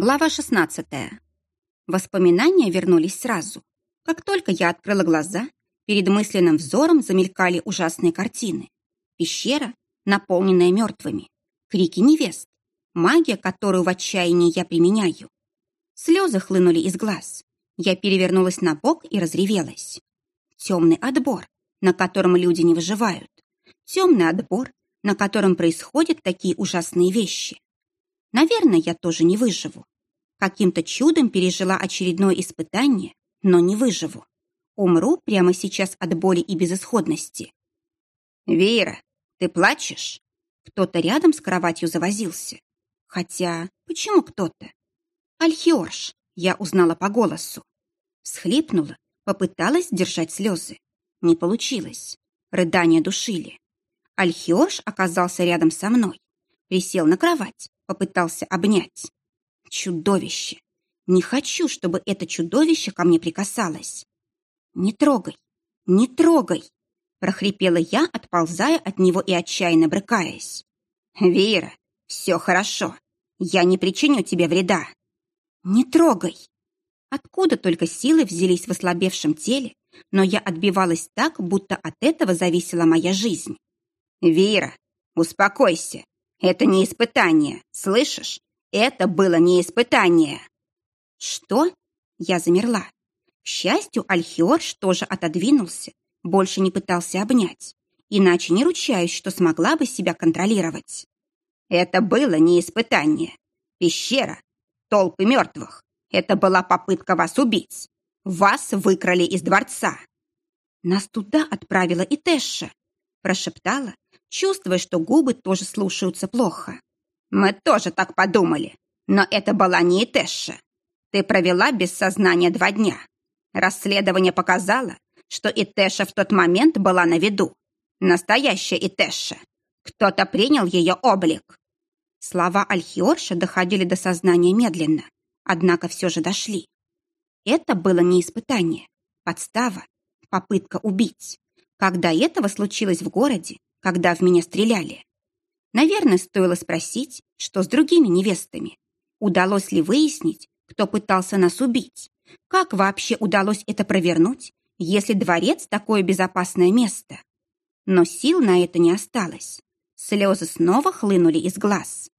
Глава 16. Воспоминания вернулись сразу. Как только я открыла глаза, перед мысленным взором замелькали ужасные картины. Пещера, наполненная мертвыми. Крики невест. Магия, которую в отчаянии я применяю. Слезы хлынули из глаз. Я перевернулась на бок и разревелась. Темный отбор, на котором люди не выживают. Темный отбор, на котором происходят такие ужасные вещи. Наверное, я тоже не выживу. Каким-то чудом пережила очередное испытание, но не выживу. Умру прямо сейчас от боли и безысходности. «Вера, ты плачешь?» Кто-то рядом с кроватью завозился. Хотя, почему кто-то? Альхиорш, я узнала по голосу. Схлипнула, попыталась держать слезы. Не получилось. Рыдания душили. Альхиорш оказался рядом со мной. Присел на кровать, попытался обнять. Чудовище! Не хочу, чтобы это чудовище ко мне прикасалось. Не трогай, не трогай! прохрипела я, отползая от него и отчаянно брыкаясь. «Вера, все хорошо. Я не причиню тебе вреда». «Не трогай!» Откуда только силы взялись в ослабевшем теле, но я отбивалась так, будто от этого зависела моя жизнь. «Вера, успокойся. Это не испытание, слышишь? Это было не испытание. Что? Я замерла. К счастью, Альхиорш тоже отодвинулся, больше не пытался обнять. Иначе не ручаюсь, что смогла бы себя контролировать. Это было не испытание. Пещера, толпы мертвых. Это была попытка вас убить. Вас выкрали из дворца. Нас туда отправила и Тэша, прошептала, чувствуя, что губы тоже слушаются плохо. «Мы тоже так подумали, но это была не Итэша. Ты провела без сознания два дня. Расследование показало, что Итэша в тот момент была на виду. Настоящая Итэша. Кто-то принял ее облик». Слова Альхиорша доходили до сознания медленно, однако все же дошли. Это было не испытание, подстава, попытка убить. Когда этого случилось в городе, когда в меня стреляли. Наверное, стоило спросить, что с другими невестами. Удалось ли выяснить, кто пытался нас убить? Как вообще удалось это провернуть, если дворец такое безопасное место? Но сил на это не осталось. Слезы снова хлынули из глаз.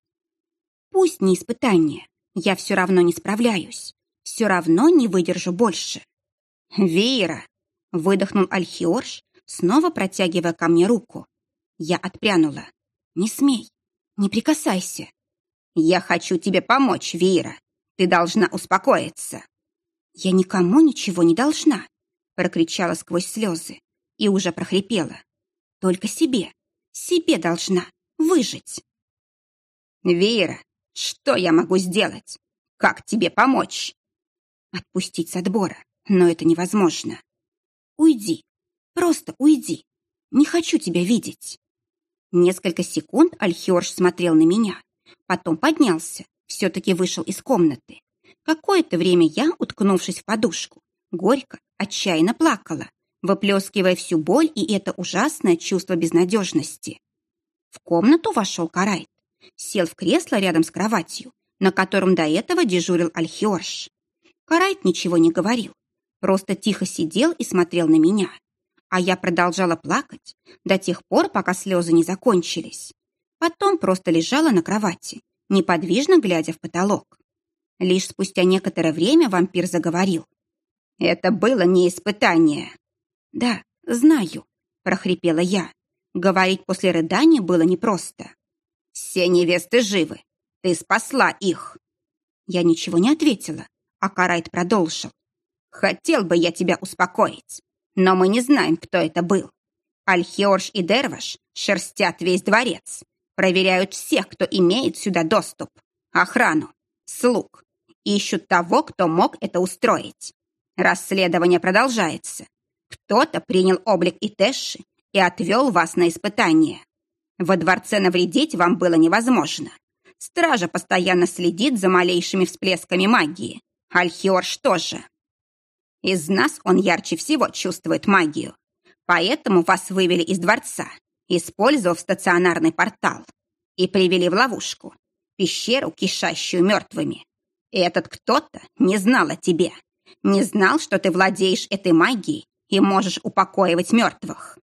Пусть не испытание, я все равно не справляюсь. Все равно не выдержу больше. «Вера!» — выдохнул Альхиорш, снова протягивая ко мне руку. Я отпрянула. «Не смей, не прикасайся». «Я хочу тебе помочь, Вира. Ты должна успокоиться». «Я никому ничего не должна», прокричала сквозь слезы и уже прохрипела. «Только себе, себе должна выжить». «Вера, что я могу сделать? Как тебе помочь?» «Отпустить с отбора, но это невозможно. Уйди, просто уйди. Не хочу тебя видеть». Несколько секунд Альхиорж смотрел на меня, потом поднялся, все-таки вышел из комнаты. Какое-то время я, уткнувшись в подушку, горько, отчаянно плакала, выплескивая всю боль и это ужасное чувство безнадежности. В комнату вошел Карайт, сел в кресло рядом с кроватью, на котором до этого дежурил Альхиорж. Карайт ничего не говорил, просто тихо сидел и смотрел на меня а я продолжала плакать до тех пор, пока слезы не закончились. Потом просто лежала на кровати, неподвижно глядя в потолок. Лишь спустя некоторое время вампир заговорил. «Это было не испытание». «Да, знаю», — прохрипела я. Говорить после рыдания было непросто. «Все невесты живы. Ты спасла их». Я ничего не ответила, а Карайт продолжил. «Хотел бы я тебя успокоить, но мы не знаем, кто это был. Альхиорж и Дерваш шерстят весь дворец, проверяют всех, кто имеет сюда доступ, охрану, слуг, ищут того, кто мог это устроить. Расследование продолжается. Кто-то принял облик Итэши и отвел вас на испытание. Во дворце навредить вам было невозможно. Стража постоянно следит за малейшими всплесками магии. Альхиорж тоже. Из нас он ярче всего чувствует магию. Поэтому вас вывели из дворца, использовав стационарный портал, и привели в ловушку, пещеру, кишащую мертвыми. Этот кто-то не знал о тебе. Не знал, что ты владеешь этой магией и можешь упокоивать мертвых.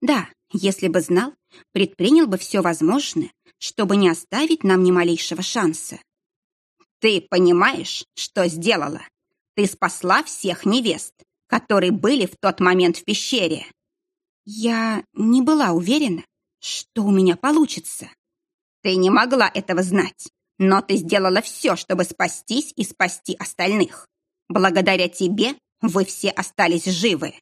Да, если бы знал, предпринял бы все возможное, чтобы не оставить нам ни малейшего шанса. Ты понимаешь, что сделала? Ты спасла всех невест, которые были в тот момент в пещере. Я не была уверена, что у меня получится. Ты не могла этого знать, но ты сделала все, чтобы спастись и спасти остальных. Благодаря тебе вы все остались живы.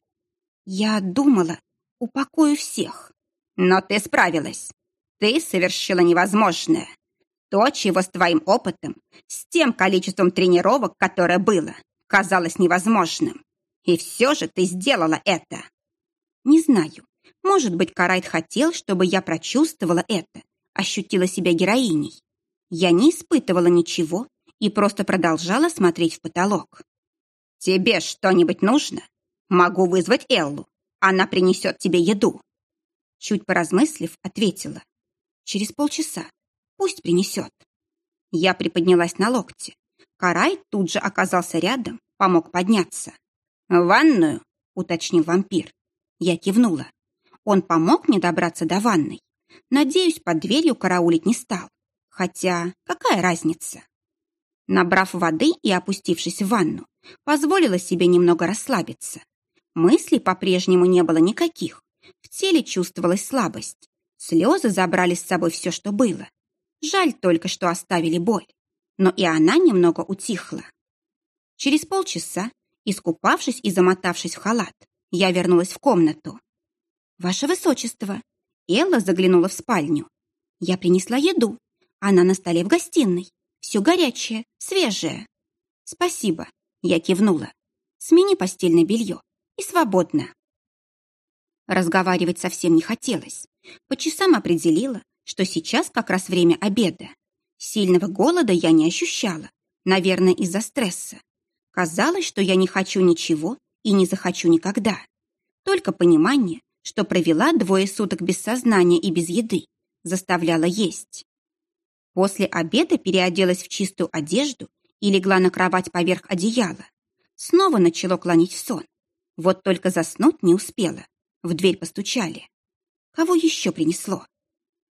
Я думала, упокою всех. Но ты справилась. Ты совершила невозможное. То, чего с твоим опытом, с тем количеством тренировок, которое было, казалось невозможным. И все же ты сделала это. Не знаю. Может быть, Карайт хотел, чтобы я прочувствовала это, ощутила себя героиней. Я не испытывала ничего и просто продолжала смотреть в потолок. «Тебе что-нибудь нужно? Могу вызвать Эллу. Она принесет тебе еду». Чуть поразмыслив, ответила. «Через полчаса. Пусть принесет». Я приподнялась на локте. Карай тут же оказался рядом, помог подняться. «В ванную?» — уточнил вампир. Я кивнула. Он помог мне добраться до ванной. Надеюсь, под дверью караулить не стал. Хотя какая разница? Набрав воды и опустившись в ванну, позволила себе немного расслабиться. Мыслей по-прежнему не было никаких. В теле чувствовалась слабость. Слезы забрали с собой все, что было. Жаль только, что оставили боль. Но и она немного утихла. Через полчаса, искупавшись и замотавшись в халат, я вернулась в комнату. «Ваше высочество!» Элла заглянула в спальню. «Я принесла еду. Она на столе в гостиной. Все горячее, свежее». «Спасибо», — я кивнула. «Смени постельное белье. И свободно». Разговаривать совсем не хотелось. По часам определила, что сейчас как раз время обеда. Сильного голода я не ощущала, наверное, из-за стресса. Казалось, что я не хочу ничего и не захочу никогда. Только понимание, что провела двое суток без сознания и без еды, заставляла есть. После обеда переоделась в чистую одежду и легла на кровать поверх одеяла. Снова начало клонить в сон. Вот только заснуть не успела. В дверь постучали. Кого еще принесло?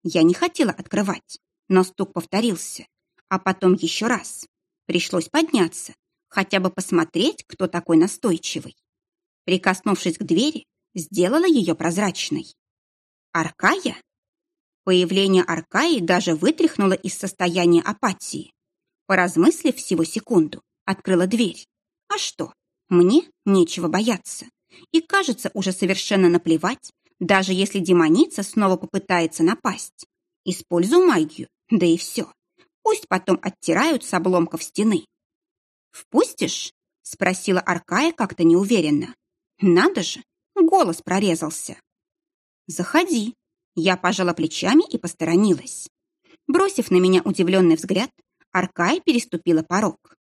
Я не хотела открывать, но стук повторился. А потом еще раз. Пришлось подняться, хотя бы посмотреть, кто такой настойчивый. Прикоснувшись к двери, сделала ее прозрачной. Аркая? Появление Аркаи даже вытряхнуло из состояния апатии. Поразмыслив всего секунду, открыла дверь. А что? Мне нечего бояться. И кажется уже совершенно наплевать, даже если демоница снова попытается напасть. Использую магию, да и все. Пусть потом оттирают с обломков стены. «Впустишь?» — спросила Аркая как-то неуверенно. «Надо же, Голос прорезался. «Заходи». Я пожала плечами и посторонилась. Бросив на меня удивленный взгляд, Аркай переступила порог.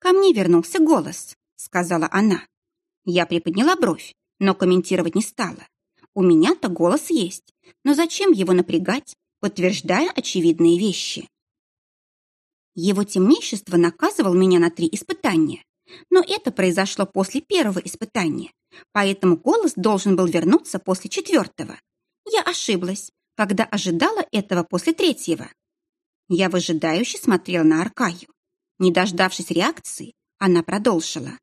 «Ко мне вернулся голос», — сказала она. Я приподняла бровь, но комментировать не стала. У меня-то голос есть, но зачем его напрягать, подтверждая очевидные вещи? Его темнейшество наказывал меня на три испытания, но это произошло после первого испытания, поэтому голос должен был вернуться после четвертого. Я ошиблась, когда ожидала этого после третьего. Я выжидающе смотрела на Аркаю. Не дождавшись реакции, она продолжила.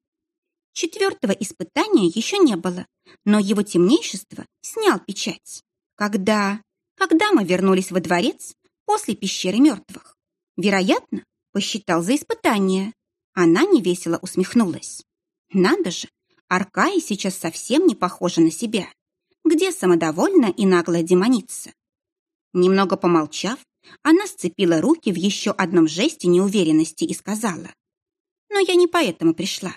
Четвертого испытания еще не было, но его темнейшество снял печать. Когда... Когда мы вернулись во дворец после пещеры мертвых. Вероятно, посчитал за испытание. Она невесело усмехнулась. Надо же, Аркаи сейчас совсем не похожа на себя. Где самодовольна и наглая демоница? Немного помолчав, она сцепила руки в еще одном жесте неуверенности и сказала. «Но я не поэтому пришла.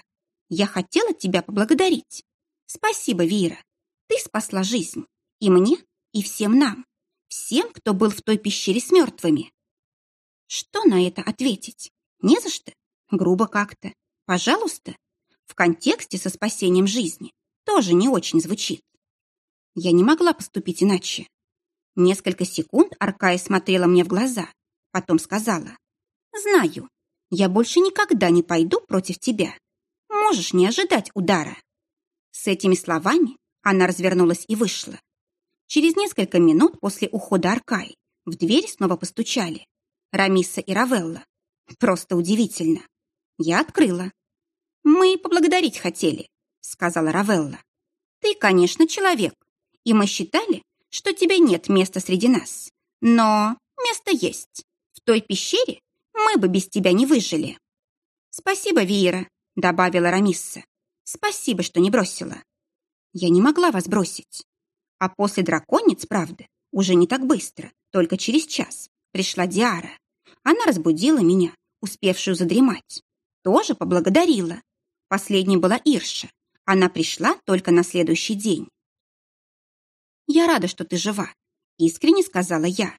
Я хотела тебя поблагодарить. Спасибо, Вира. Ты спасла жизнь. И мне, и всем нам. Всем, кто был в той пещере с мертвыми». Что на это ответить? Не за что. Грубо как-то. Пожалуйста, в контексте со спасением жизни тоже не очень звучит. Я не могла поступить иначе. Несколько секунд Аркая смотрела мне в глаза, потом сказала. «Знаю, Я больше никогда не пойду против тебя. Можешь не ожидать удара». С этими словами она развернулась и вышла. Через несколько минут после ухода Аркай в дверь снова постучали. Рамиса и Равелла. Просто удивительно. Я открыла. «Мы поблагодарить хотели», — сказала Равелла. «Ты, конечно, человек, и мы считали, что тебе нет места среди нас. Но место есть. В той пещере мы бы без тебя не выжили». «Спасибо, Виера», — добавила Рамисса. «Спасибо, что не бросила». «Я не могла вас бросить». А после драконец, правда, уже не так быстро, только через час, пришла Диара. Она разбудила меня, успевшую задремать. Тоже поблагодарила. Последней была Ирша. Она пришла только на следующий день. «Я рада, что ты жива», — искренне сказала я.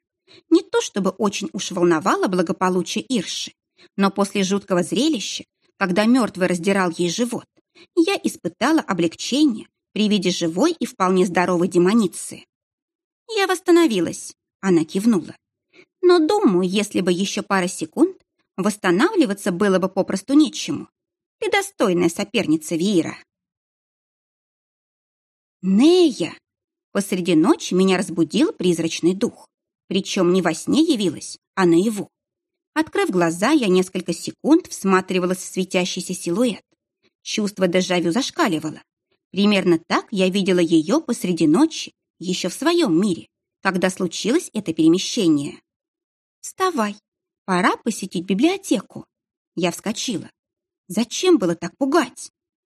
Не то чтобы очень уж волновало благополучие Ирши, но после жуткого зрелища, когда мертвый раздирал ей живот, я испытала облегчение при виде живой и вполне здоровой демоницы. «Я восстановилась», — она кивнула. «Но думаю, если бы еще пара секунд, восстанавливаться было бы попросту нечему. Ты достойная соперница Виира». «Нея!» Посреди ночи меня разбудил призрачный дух. Причем не во сне явилась, а наяву. Открыв глаза, я несколько секунд всматривалась в светящийся силуэт. Чувство дежавю зашкаливало. Примерно так я видела ее посреди ночи, еще в своем мире, когда случилось это перемещение. «Вставай, пора посетить библиотеку». Я вскочила. «Зачем было так пугать?»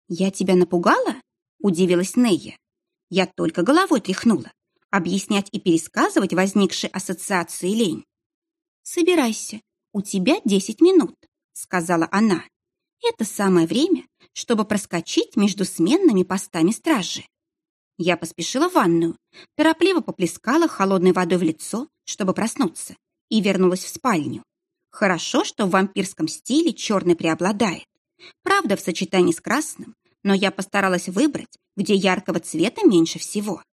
«Я тебя напугала?» – удивилась Нея. Я только головой тряхнула. Объяснять и пересказывать возникшие ассоциации лень. «Собирайся, у тебя десять минут», — сказала она. «Это самое время, чтобы проскочить между сменными постами стражи». Я поспешила в ванную, торопливо поплескала холодной водой в лицо, чтобы проснуться, и вернулась в спальню. Хорошо, что в вампирском стиле черный преобладает. Правда, в сочетании с красным, но я постаралась выбрать где яркого цвета меньше всего.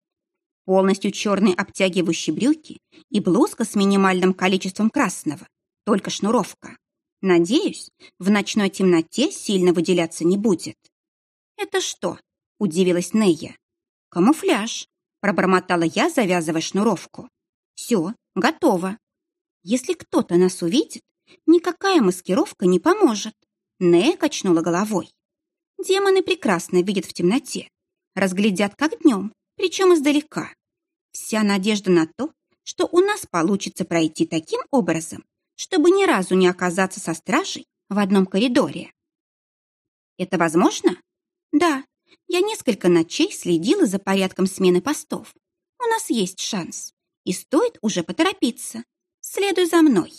Полностью черные обтягивающие брюки и блузка с минимальным количеством красного, только шнуровка. Надеюсь, в ночной темноте сильно выделяться не будет. «Это что?» – удивилась Нея. «Камуфляж», – пробормотала я, завязывая шнуровку. «Все, готово. Если кто-то нас увидит, никакая маскировка не поможет». Нея качнула головой. Демоны прекрасно видят в темноте, разглядят как днем, причем издалека. Вся надежда на то, что у нас получится пройти таким образом, чтобы ни разу не оказаться со стражей в одном коридоре. Это возможно? Да, я несколько ночей следила за порядком смены постов. У нас есть шанс, и стоит уже поторопиться. Следуй за мной.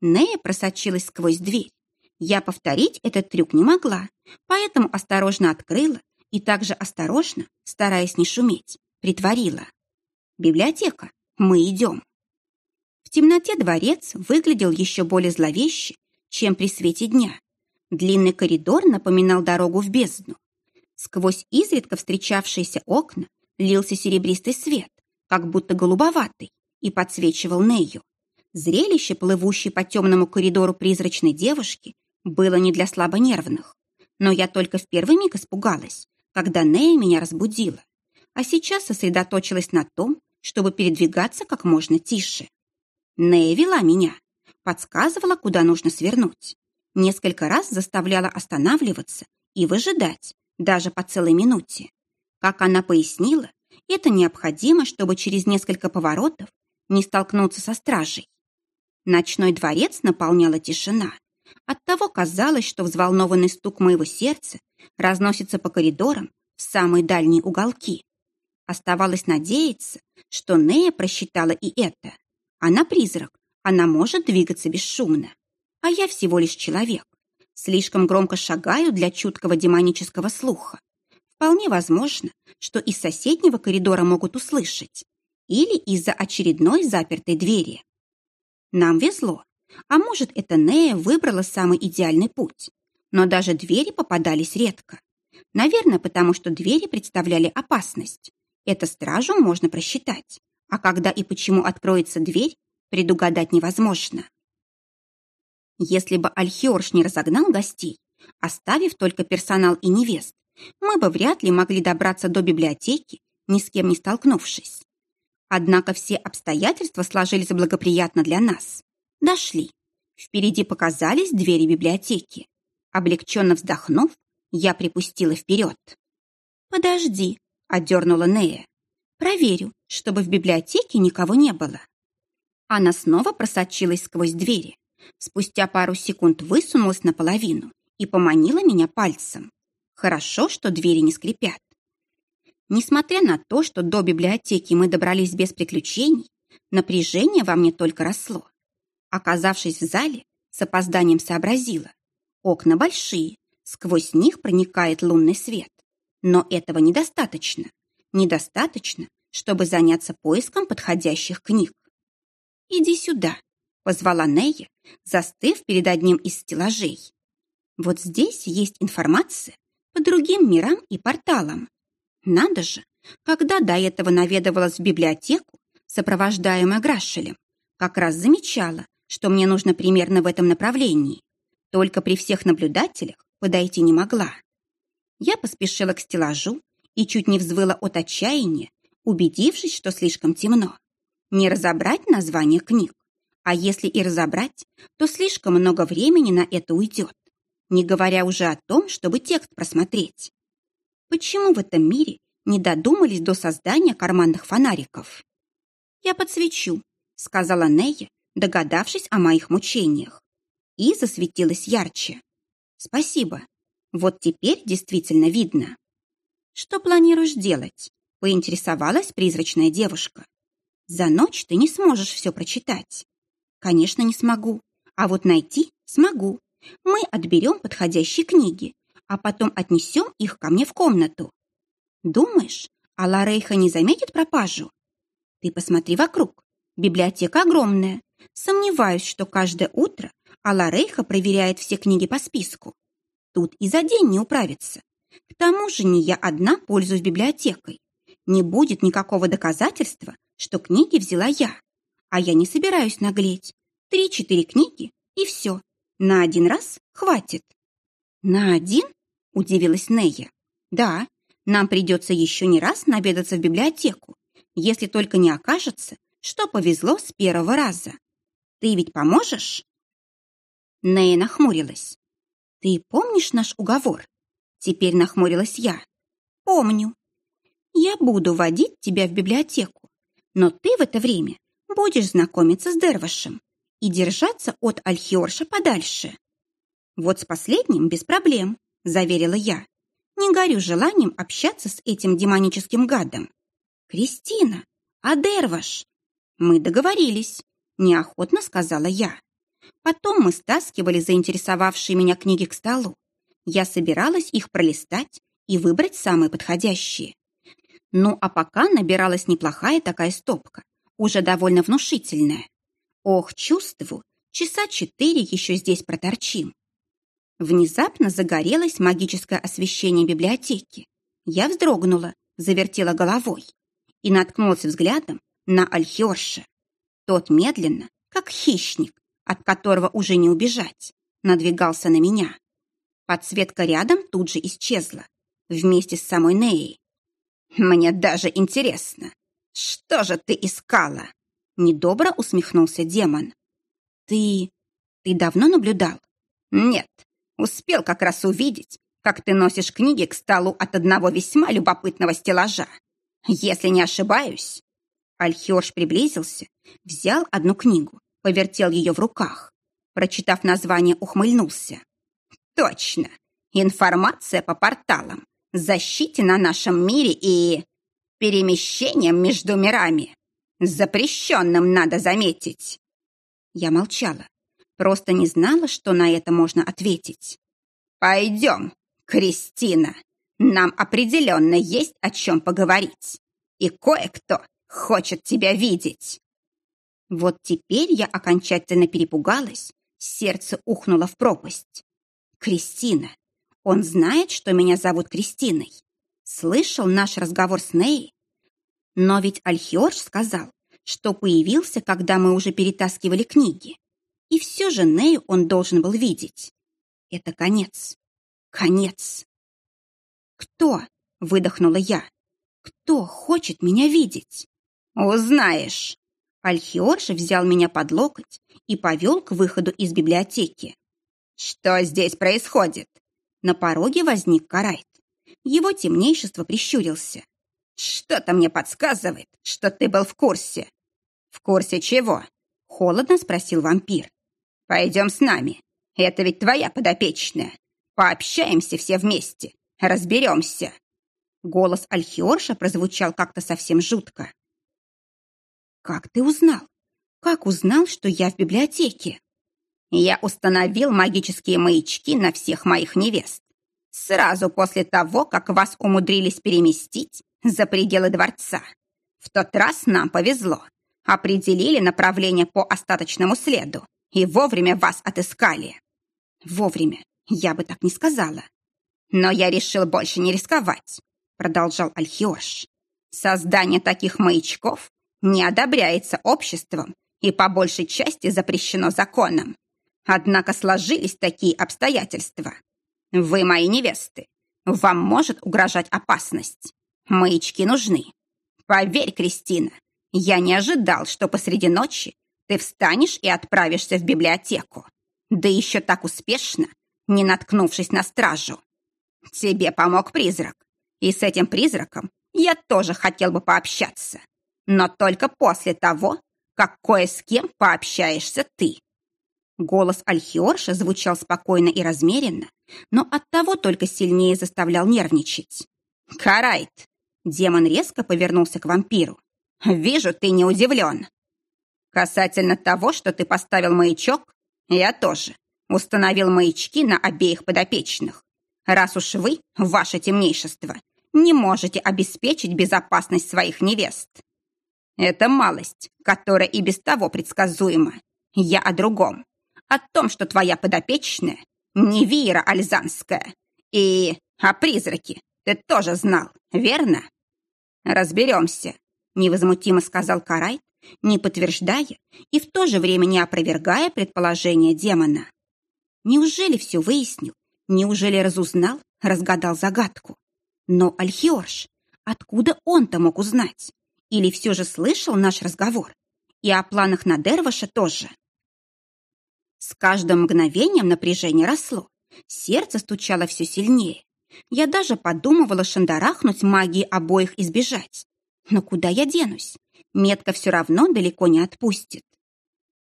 Нея просочилась сквозь дверь. Я повторить этот трюк не могла, поэтому осторожно открыла и также осторожно, стараясь не шуметь, притворила. «Библиотека, мы идем». В темноте дворец выглядел еще более зловеще, чем при свете дня. Длинный коридор напоминал дорогу в бездну. Сквозь изредка встречавшиеся окна лился серебристый свет, как будто голубоватый, и подсвечивал Нею. Зрелище, плывущей по темному коридору призрачной девушки, было не для слабонервных. Но я только в первый миг испугалась, когда Нея меня разбудила, а сейчас сосредоточилась на том, чтобы передвигаться как можно тише. Нея вела меня, подсказывала, куда нужно свернуть. Несколько раз заставляла останавливаться и выжидать, даже по целой минуте. Как она пояснила, это необходимо, чтобы через несколько поворотов не столкнуться со стражей. Ночной дворец наполняла тишина. Оттого казалось, что взволнованный стук моего сердца разносится по коридорам в самые дальние уголки. Оставалось надеяться, что Нея просчитала и это. Она призрак, она может двигаться бесшумно. А я всего лишь человек. Слишком громко шагаю для чуткого демонического слуха. Вполне возможно, что из соседнего коридора могут услышать. Или из-за очередной запертой двери. Нам везло. А может, это Нея выбрала самый идеальный путь. Но даже двери попадались редко. Наверное, потому что двери представляли опасность. Это стражу можно просчитать. А когда и почему откроется дверь, предугадать невозможно. Если бы Альхиорш не разогнал гостей, оставив только персонал и невест, мы бы вряд ли могли добраться до библиотеки, ни с кем не столкнувшись. Однако все обстоятельства сложились благоприятно для нас. Дошли. Впереди показались двери библиотеки. Облегченно вздохнув, я припустила вперед. «Подожди», — одернула Нея. «Проверю, чтобы в библиотеке никого не было». Она снова просочилась сквозь двери. Спустя пару секунд высунулась наполовину и поманила меня пальцем. Хорошо, что двери не скрипят. Несмотря на то, что до библиотеки мы добрались без приключений, напряжение во мне только росло. Оказавшись в зале, с опозданием сообразила. Окна большие, сквозь них проникает лунный свет. Но этого недостаточно. Недостаточно, чтобы заняться поиском подходящих книг. «Иди сюда», — позвала Нея, застыв перед одним из стеллажей. «Вот здесь есть информация по другим мирам и порталам. Надо же, когда до этого наведывалась в библиотеку, сопровождаемая Грашелем, как раз замечала, что мне нужно примерно в этом направлении. Только при всех наблюдателях подойти не могла. Я поспешила к стеллажу и чуть не взвыла от отчаяния, убедившись, что слишком темно. Не разобрать название книг, а если и разобрать, то слишком много времени на это уйдет, не говоря уже о том, чтобы текст просмотреть. Почему в этом мире не додумались до создания карманных фонариков? «Я подсвечу», — сказала Нея, догадавшись о моих мучениях. И засветилась ярче. «Спасибо. Вот теперь действительно видно». «Что планируешь делать?» — поинтересовалась призрачная девушка. «За ночь ты не сможешь все прочитать». «Конечно, не смогу. А вот найти смогу. Мы отберем подходящие книги, а потом отнесем их ко мне в комнату. Думаешь, Алла Рейха не заметит пропажу? Ты посмотри вокруг. Библиотека огромная. Сомневаюсь, что каждое утро Алла Рейха проверяет все книги по списку. Тут и за день не управится. К тому же не я одна пользуюсь библиотекой. Не будет никакого доказательства, что книги взяла я. А я не собираюсь наглеть. Три-четыре книги и все. На один раз хватит. На один? Удивилась Нея. Да, нам придется еще не раз наведаться в библиотеку, если только не окажется, что повезло с первого раза. Ты ведь поможешь? Нея нахмурилась. Ты помнишь наш уговор? Теперь нахмурилась я. Помню. Я буду водить тебя в библиотеку, но ты в это время будешь знакомиться с Дервашем и держаться от Альхиорша подальше. Вот с последним без проблем, заверила я. Не горю желанием общаться с этим демоническим гадом. Кристина, а Дерваш? Мы договорились, неохотно сказала я. Потом мы стаскивали заинтересовавшие меня книги к столу. Я собиралась их пролистать и выбрать самые подходящие. Ну, а пока набиралась неплохая такая стопка, уже довольно внушительная. Ох, чувствую, часа четыре еще здесь проторчим. Внезапно загорелось магическое освещение библиотеки. Я вздрогнула, завертела головой и наткнулась взглядом на Альхиорша. Тот медленно, как хищник, от которого уже не убежать, надвигался на меня. Подсветка рядом тут же исчезла, вместе с самой Неей. «Мне даже интересно, что же ты искала?» Недобро усмехнулся демон. «Ты... ты давно наблюдал?» «Нет, Успел как раз увидеть, как ты носишь книги к столу от одного весьма любопытного стеллажа. Если не ошибаюсь...» Альхиорж приблизился, взял одну книгу, повертел ее в руках. Прочитав название, ухмыльнулся. «Точно! Информация по порталам, защите на нашем мире и... перемещением между мирами. Запрещенным, надо заметить!» Я молчала. Просто не знала, что на это можно ответить. «Пойдем, Кристина. Нам определенно есть о чем поговорить. И кое-кто хочет тебя видеть». Вот теперь я окончательно перепугалась, сердце ухнуло в пропасть. «Кристина. Он знает, что меня зовут Кристиной. Слышал наш разговор с Ней. Но ведь Альхиорж сказал, что появился, когда мы уже перетаскивали книги. И все же Нею он должен был видеть. Это конец. Конец. «Кто?» — выдохнула я. «Кто хочет меня видеть?» «Узнаешь!» Альхиорша взял меня под локоть и повел к выходу из библиотеки. «Что здесь происходит?» На пороге возник Карайт. Его темнейшество прищурился. «Что-то мне подсказывает, что ты был в курсе». «В курсе чего?» — холодно спросил вампир. «Пойдем с нами. Это ведь твоя подопечная. Пообщаемся все вместе. Разберемся». Голос Альхиорша прозвучал как-то совсем жутко. «Как ты узнал? Как узнал, что я в библиотеке?» «Я установил магические маячки на всех моих невест. Сразу после того, как вас умудрились переместить за пределы дворца. В тот раз нам повезло. Определили направление по остаточному следу и вовремя вас отыскали». «Вовремя. Я бы так не сказала». «Но я решил больше не рисковать», — продолжал Альхиош. «Создание таких маячков не одобряется обществом и по большей части запрещено законом. Однако сложились такие обстоятельства. Вы мои невесты. Вам может угрожать опасность. Маячки нужны. Поверь, Кристина, я не ожидал, что посреди ночи ты встанешь и отправишься в библиотеку. Да еще так успешно, не наткнувшись на стражу. Тебе помог призрак. И с этим призраком я тоже хотел бы пообщаться. Но только после того, как кое с кем пообщаешься ты. Голос Альхиорша звучал спокойно и размеренно, но оттого только сильнее заставлял нервничать. «Карайт!» Демон резко повернулся к вампиру. «Вижу, ты не удивлен. Касательно того, что ты поставил маячок, я тоже установил маячки на обеих подопечных. Раз уж вы, ваше темнейшество, не можете обеспечить безопасность своих невест. Это малость, которая и без того предсказуема. Я о другом. О том, что твоя подопечная не Вира Альзанская. И о призраке ты тоже знал, верно? Разберемся, невозмутимо сказал Карай, не подтверждая и в то же время не опровергая предположение демона. Неужели все выяснил? Неужели разузнал, разгадал загадку? Но Альхиорш, откуда он-то мог узнать? Или все же слышал наш разговор? И о планах на Дерваша тоже? С каждым мгновением напряжение росло. Сердце стучало все сильнее. Я даже подумывала шандарахнуть магии обоих избежать. Но куда я денусь? Метка все равно далеко не отпустит.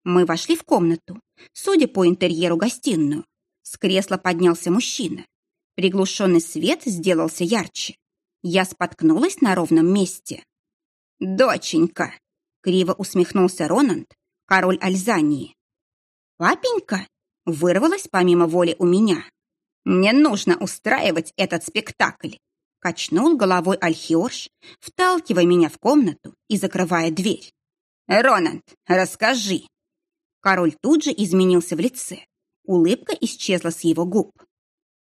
Мы вошли в комнату, судя по интерьеру гостиную. С кресла поднялся мужчина. Приглушенный свет сделался ярче. Я споткнулась на ровном месте. «Доченька!» — криво усмехнулся Ронанд, король Альзании. «Папенька?» — вырвалось помимо воли у меня. «Не нужно устраивать этот спектакль!» — качнул головой Альхиорш, вталкивая меня в комнату и закрывая дверь. «Ронанд, расскажи!» Король тут же изменился в лице. Улыбка исчезла с его губ.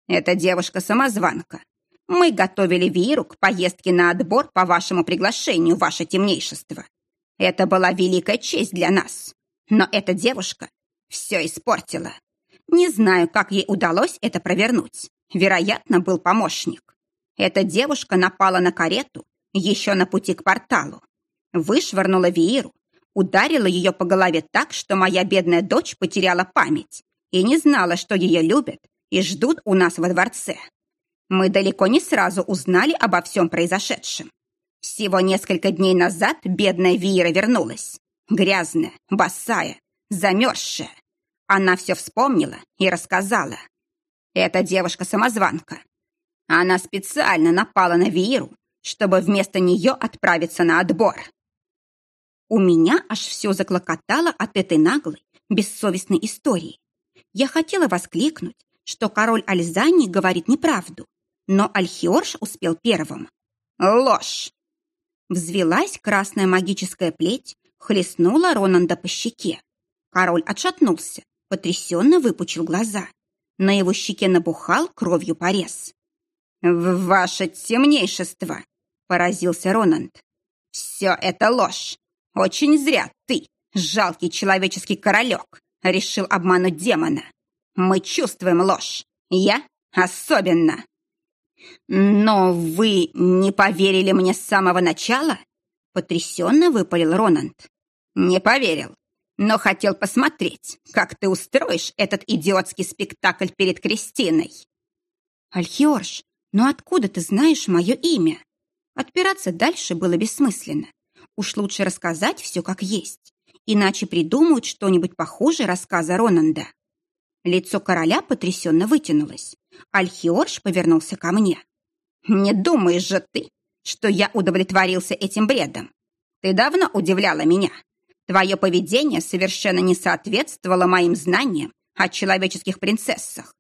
«Это девушка-самозванка. Мы готовили Виру к поездке на отбор по вашему приглашению, ваше темнейшество. Это была великая честь для нас. Но эта девушка все испортила. Не знаю, как ей удалось это провернуть. Вероятно, был помощник. Эта девушка напала на карету еще на пути к порталу. Вышвырнула Вииру, ударила ее по голове так, что моя бедная дочь потеряла память и не знала, что ее любят и ждут у нас во дворце. Мы далеко не сразу узнали обо всем произошедшем. Всего несколько дней назад бедная Виера вернулась. Грязная, босая, замерзшая. Она все вспомнила и рассказала. Эта девушка-самозванка. Она специально напала на Виеру, чтобы вместо нее отправиться на отбор. У меня аж все заклокотало от этой наглой, бессовестной истории. Я хотела воскликнуть, что король Альзани говорит неправду, но Альхиорш успел первым. «Ложь!» Взвелась красная магическая плеть, хлестнула Ронанда по щеке. Король отшатнулся, потрясенно выпучил глаза. На его щеке набухал кровью порез. «Ваше темнейшество!» — поразился Ронанд. «Все это ложь! Очень зря ты, жалкий человеческий королек, решил обмануть демона. Мы чувствуем ложь. Я особенно. Но вы не поверили мне с самого начала? Потрясенно выпалил Ронанд. Не поверил, но хотел посмотреть, как ты устроишь этот идиотский спектакль перед Кристиной. Альхиорж, но откуда ты знаешь мое имя? Отпираться дальше было бессмысленно. Уж лучше рассказать все как есть, иначе придумают что-нибудь похуже рассказа Ронанда. Лицо короля потрясенно вытянулось. Альхиорж повернулся ко мне. «Не думаешь же ты, что я удовлетворился этим бредом? Ты давно удивляла меня. Твое поведение совершенно не соответствовало моим знаниям о человеческих принцессах.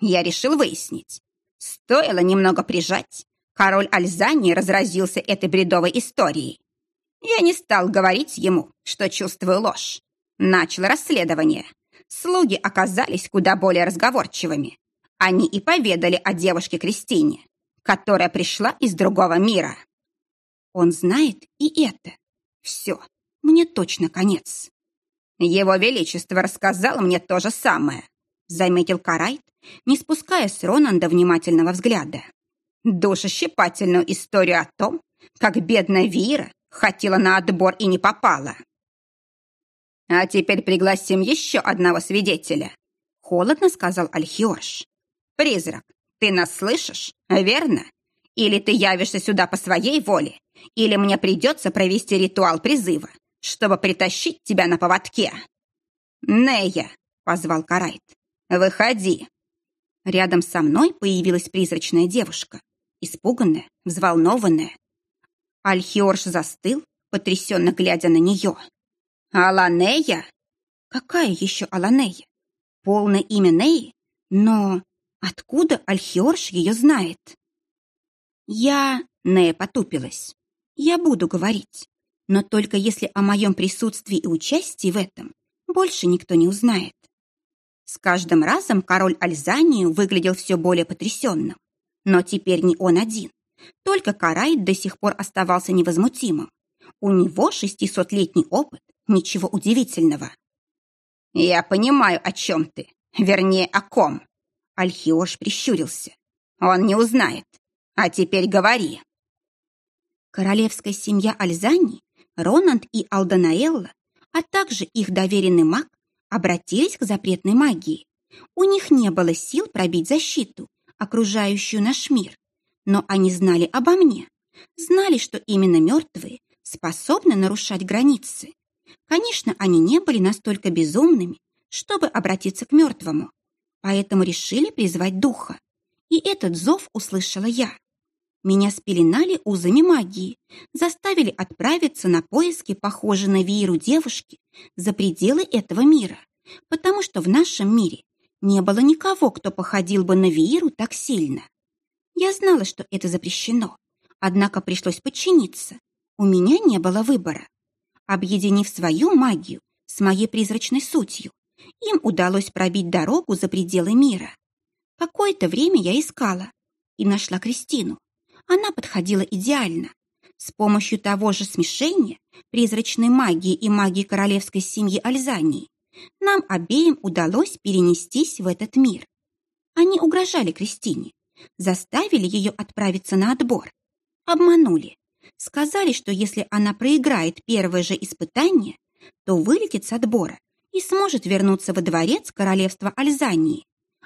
Я решил выяснить. Стоило немного прижать. Король Альзани разразился этой бредовой историей. Я не стал говорить ему, что чувствую ложь. Начал расследование. Слуги оказались куда более разговорчивыми. Они и поведали о девушке Кристине, которая пришла из другого мира. Он знает и это. Все, мне точно конец. Его Величество рассказал мне то же самое, заметил Карайт, не спуская с Ронанда внимательного взгляда. Душещипательную историю о том, как бедная Вира хотела на отбор и не попала. А теперь пригласим еще одного свидетеля, холодно сказал Альхиош. Призрак, ты нас слышишь, верно? Или ты явишься сюда по своей воле, или мне придется провести ритуал призыва, чтобы притащить тебя на поводке. Нея, позвал Карайт, выходи. Рядом со мной появилась призрачная девушка, испуганная, взволнованная. Альхиорш застыл, потрясенно глядя на нее. «Аланея?» «Какая еще Аланея? Полное имя Неи? Но откуда Альхиорш ее знает?» «Я...» — Нея потупилась. «Я буду говорить, но только если о моем присутствии и участии в этом больше никто не узнает». С каждым разом король Альзанию выглядел все более потрясенным. Но теперь не он один. Только Карайт до сих пор оставался невозмутимым. У него шестисотлетний опыт, Ничего удивительного. «Я понимаю, о чем ты. Вернее, о ком». Альхиош прищурился. «Он не узнает. А теперь говори». Королевская семья Альзани, Ронанд и Алданаэлла, а также их доверенный маг, обратились к запретной магии. У них не было сил пробить защиту, окружающую наш мир. Но они знали обо мне. Знали, что именно мертвые способны нарушать границы. Конечно, они не были настолько безумными, чтобы обратиться к мертвому, поэтому решили призвать духа. И этот зов услышала я. Меня спеленали узами магии, заставили отправиться на поиски похожей на Виеру девушки за пределы этого мира, потому что в нашем мире не было никого, кто походил бы на Виеру так сильно. Я знала, что это запрещено, однако пришлось подчиниться. У меня не было выбора. Объединив свою магию с моей призрачной сутью, им удалось пробить дорогу за пределы мира. Какое-то время я искала и нашла Кристину. Она подходила идеально. С помощью того же смешения призрачной магии и магии королевской семьи Альзании нам обеим удалось перенестись в этот мир. Они угрожали Кристине, заставили ее отправиться на отбор, обманули, Сказали, что если она проиграет первое же испытание, то вылетит с отбора и сможет вернуться во дворец королевства Альзании.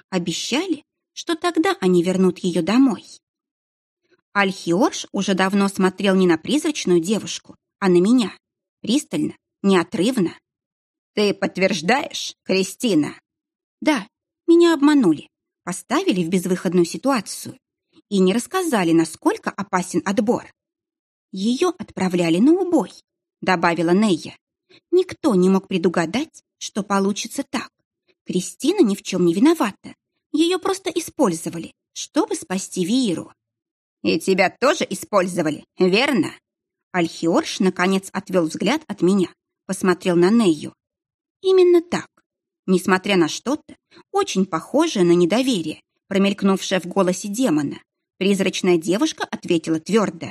Обещали, что тогда они вернут ее домой. Альхиорш уже давно смотрел не на призрачную девушку, а на меня. Пристально, неотрывно. «Ты подтверждаешь, Кристина?» «Да, меня обманули, поставили в безвыходную ситуацию и не рассказали, насколько опасен отбор. Ее отправляли на убой, добавила Нейя. Никто не мог предугадать, что получится так. Кристина ни в чем не виновата. Ее просто использовали, чтобы спасти Вииру. «И тебя тоже использовали, верно?» Альхиорш, наконец, отвел взгляд от меня, посмотрел на Нейю. «Именно так. Несмотря на что-то, очень похожее на недоверие, промелькнувшее в голосе демона, призрачная девушка ответила твердо.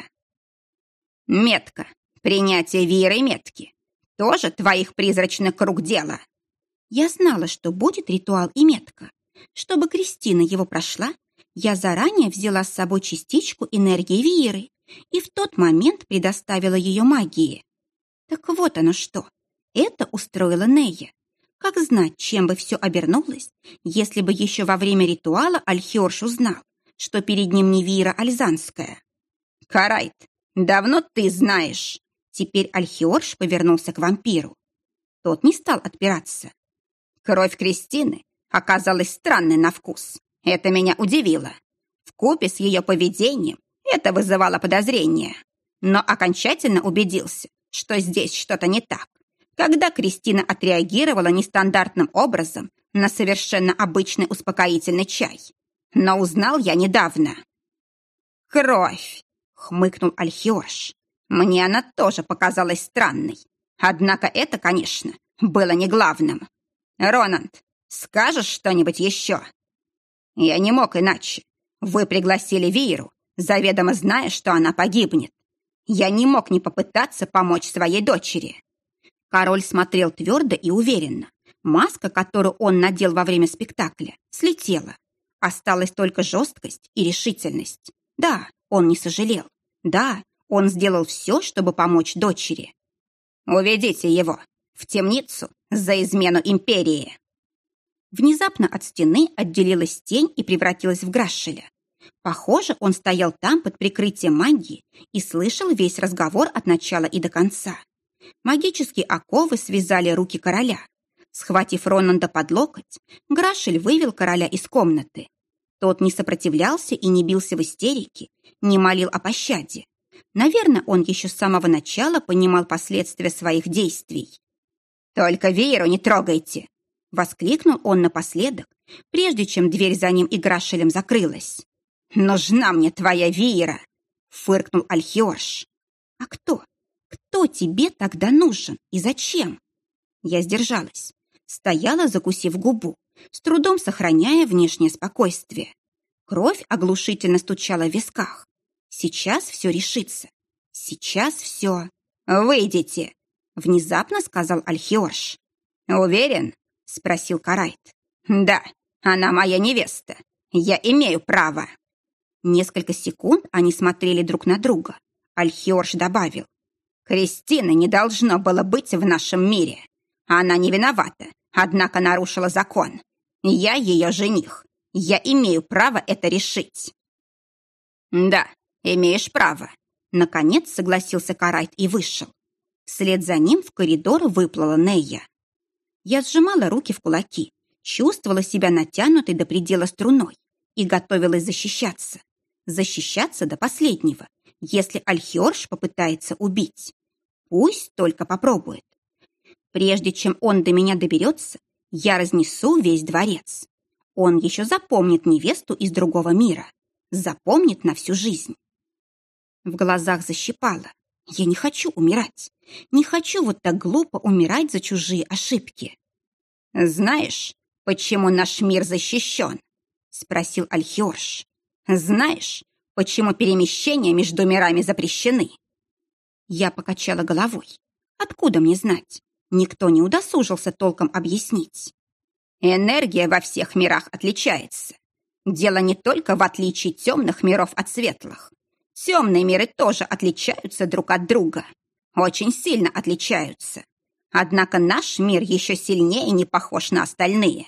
Метка. Принятие веры метки. Тоже твоих призрачных круг дела. Я знала, что будет ритуал и метка. Чтобы Кристина его прошла, я заранее взяла с собой частичку энергии Виеры и в тот момент предоставила ее магии. Так вот оно что. Это устроила Нея. Как знать, чем бы все обернулось, если бы еще во время ритуала Альхиорш узнал, что перед ним не Вира Альзанская. «Карайт, давно ты знаешь!» Теперь Альхиорш повернулся к вампиру. Тот не стал отпираться. Кровь Кристины оказалась странной на вкус. Это меня удивило. Вкупе с ее поведением это вызывало подозрения. Но окончательно убедился, что здесь что-то не так когда Кристина отреагировала нестандартным образом на совершенно обычный успокоительный чай. Но узнал я недавно. «Кровь!» — хмыкнул Альхиош. «Мне она тоже показалась странной. Однако это, конечно, было не главным. Ронанд, скажешь что-нибудь еще?» «Я не мог иначе. Вы пригласили Виру, заведомо зная, что она погибнет. Я не мог не попытаться помочь своей дочери. Король смотрел твердо и уверенно. Маска, которую он надел во время спектакля, слетела. Осталась только жесткость и решительность. Да, он не сожалел. Да, он сделал все, чтобы помочь дочери. «Уведите его в темницу за измену империи!» Внезапно от стены отделилась тень и превратилась в Грашеля. Похоже, он стоял там под прикрытием магии и слышал весь разговор от начала и до конца. Магические оковы связали руки короля. Схватив Ронанда под локоть, Грашель вывел короля из комнаты. Тот не сопротивлялся и не бился в истерике, не молил о пощаде. Наверное, он еще с самого начала понимал последствия своих действий. «Только вееру не трогайте!» — воскликнул он напоследок, прежде чем дверь за ним и Грашелем закрылась. «Нужна мне твоя веера!» — фыркнул Альхиорш. «А кто? Кто тебе тогда нужен и зачем? Я сдержалась, стояла, закусив губу, с трудом сохраняя внешнее спокойствие. Кровь оглушительно стучала в висках. Сейчас все решится. Сейчас все. «Выйдите!» — внезапно сказал Альхиорш. «Уверен?» — спросил Карайт. «Да, она моя невеста. Я имею право». Несколько секунд они смотрели друг на друга. Альхиорш добавил. Кристины не должно было быть в нашем мире. Она не виновата, однако нарушила закон. Я ее жених. Я имею право это решить. Да, имеешь право. Наконец согласился Карайт и вышел. Вслед за ним в коридор выплыла Нея. Я сжимала руки в кулаки, чувствовала себя натянутой до предела струной и готовилась защищаться. Защищаться до последнего, если Альхиорш попытается убить. Пусть только попробует. Прежде чем он до меня доберется, я разнесу весь дворец. Он еще запомнит невесту из другого мира. Запомнит на всю жизнь. В глазах защипало. Я не хочу умирать. Не хочу вот так глупо умирать за чужие ошибки. «Знаешь, почему наш мир защищен?» — спросил Альхиорш. «Знаешь, Почему перемещения между мирами запрещены? Я покачала головой. Откуда мне знать? Никто не удосужился толком объяснить. Энергия во всех мирах отличается. Дело не только в отличии темных миров от светлых. Темные миры тоже отличаются друг от друга. Очень сильно отличаются. Однако наш мир еще сильнее не похож на остальные.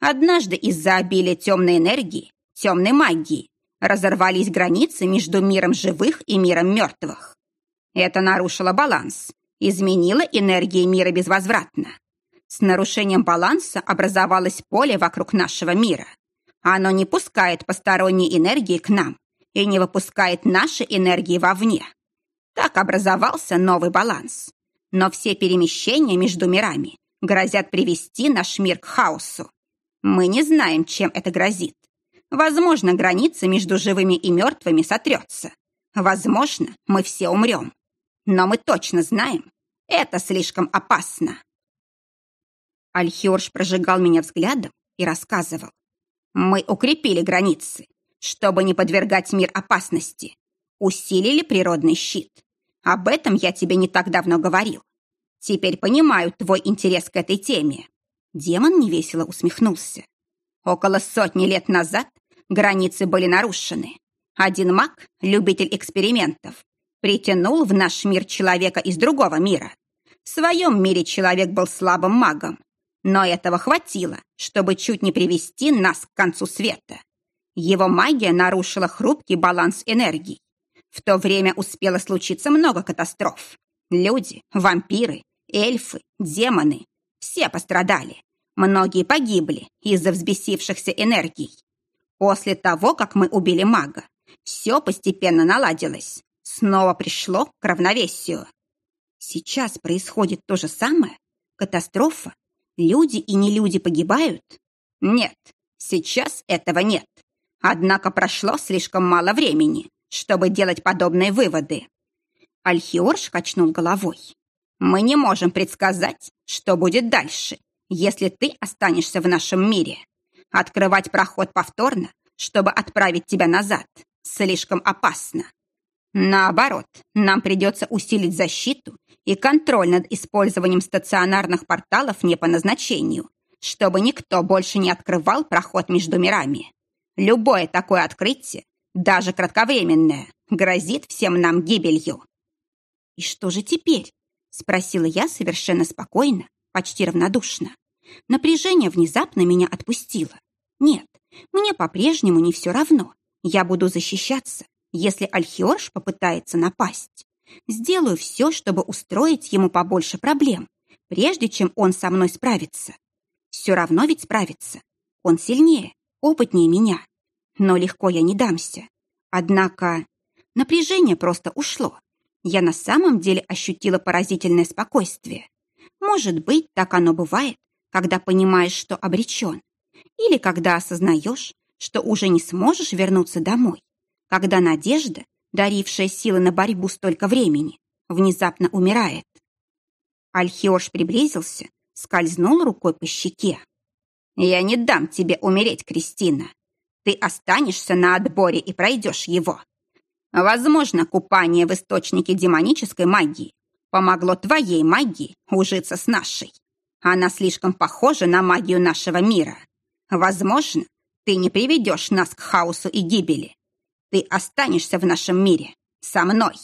Однажды из-за обилия темной энергии, темной магии, разорвались границы между миром живых и миром мертвых. Это нарушило баланс, изменило энергии мира безвозвратно. С нарушением баланса образовалось поле вокруг нашего мира. Оно не пускает посторонней энергии к нам и не выпускает наши энергии вовне. Так образовался новый баланс. Но все перемещения между мирами грозят привести наш мир к хаосу. Мы не знаем, чем это грозит. Возможно, граница между живыми и мертвыми сотрется. Возможно, мы все умрем. Но мы точно знаем, это слишком опасно. Альхиорж прожигал меня взглядом и рассказывал. Мы укрепили границы, чтобы не подвергать мир опасности. Усилили природный щит. Об этом я тебе не так давно говорил. Теперь понимаю твой интерес к этой теме. Демон невесело усмехнулся. Около сотни лет назад границы были нарушены. Один маг, любитель экспериментов, притянул в наш мир человека из другого мира. В своем мире человек был слабым магом, но этого хватило, чтобы чуть не привести нас к концу света. Его магия нарушила хрупкий баланс энергий. В то время успело случиться много катастроф. Люди, вампиры, эльфы, демоны – все пострадали. Многие погибли из-за взбесившихся энергий. После того, как мы убили мага, все постепенно наладилось. Снова пришло к равновесию. Сейчас происходит то же самое? Катастрофа? Люди и не люди погибают? Нет, сейчас этого нет. Однако прошло слишком мало времени, чтобы делать подобные выводы. Альхиорш качнул головой. Мы не можем предсказать, что будет дальше, если ты останешься в нашем мире. Открывать проход повторно, чтобы отправить тебя назад, слишком опасно. Наоборот, нам придется усилить защиту и контроль над использованием стационарных порталов не по назначению, чтобы никто больше не открывал проход между мирами. Любое такое открытие, даже кратковременное, грозит всем нам гибелью. «И что же теперь?» — спросила я совершенно спокойно, почти равнодушно. Напряжение внезапно меня отпустило. Нет, мне по-прежнему не все равно. Я буду защищаться, если Альхиорш попытается напасть. Сделаю все, чтобы устроить ему побольше проблем, прежде чем он со мной справится. Все равно ведь справится. Он сильнее, опытнее меня. Но легко я не дамся. Однако напряжение просто ушло. Я на самом деле ощутила поразительное спокойствие. Может быть, так оно бывает, когда понимаешь, что обречен. Или когда осознаешь, что уже не сможешь вернуться домой. Когда надежда, дарившая силы на борьбу столько времени, внезапно умирает. Альхиош приблизился, скользнул рукой по щеке. «Я не дам тебе умереть, Кристина. Ты останешься на отборе и пройдешь его. Возможно, купание в источнике демонической магии помогло твоей магии ужиться с нашей. Она слишком похожа на магию нашего мира. Возможно, ты не приведешь нас к хаосу и гибели. Ты останешься в нашем мире, со мной.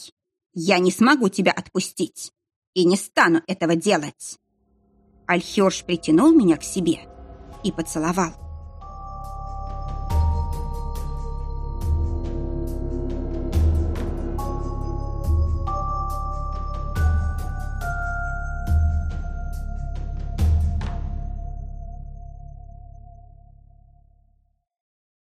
Я не смогу тебя отпустить и не стану этого делать. Альхерш притянул меня к себе и поцеловал.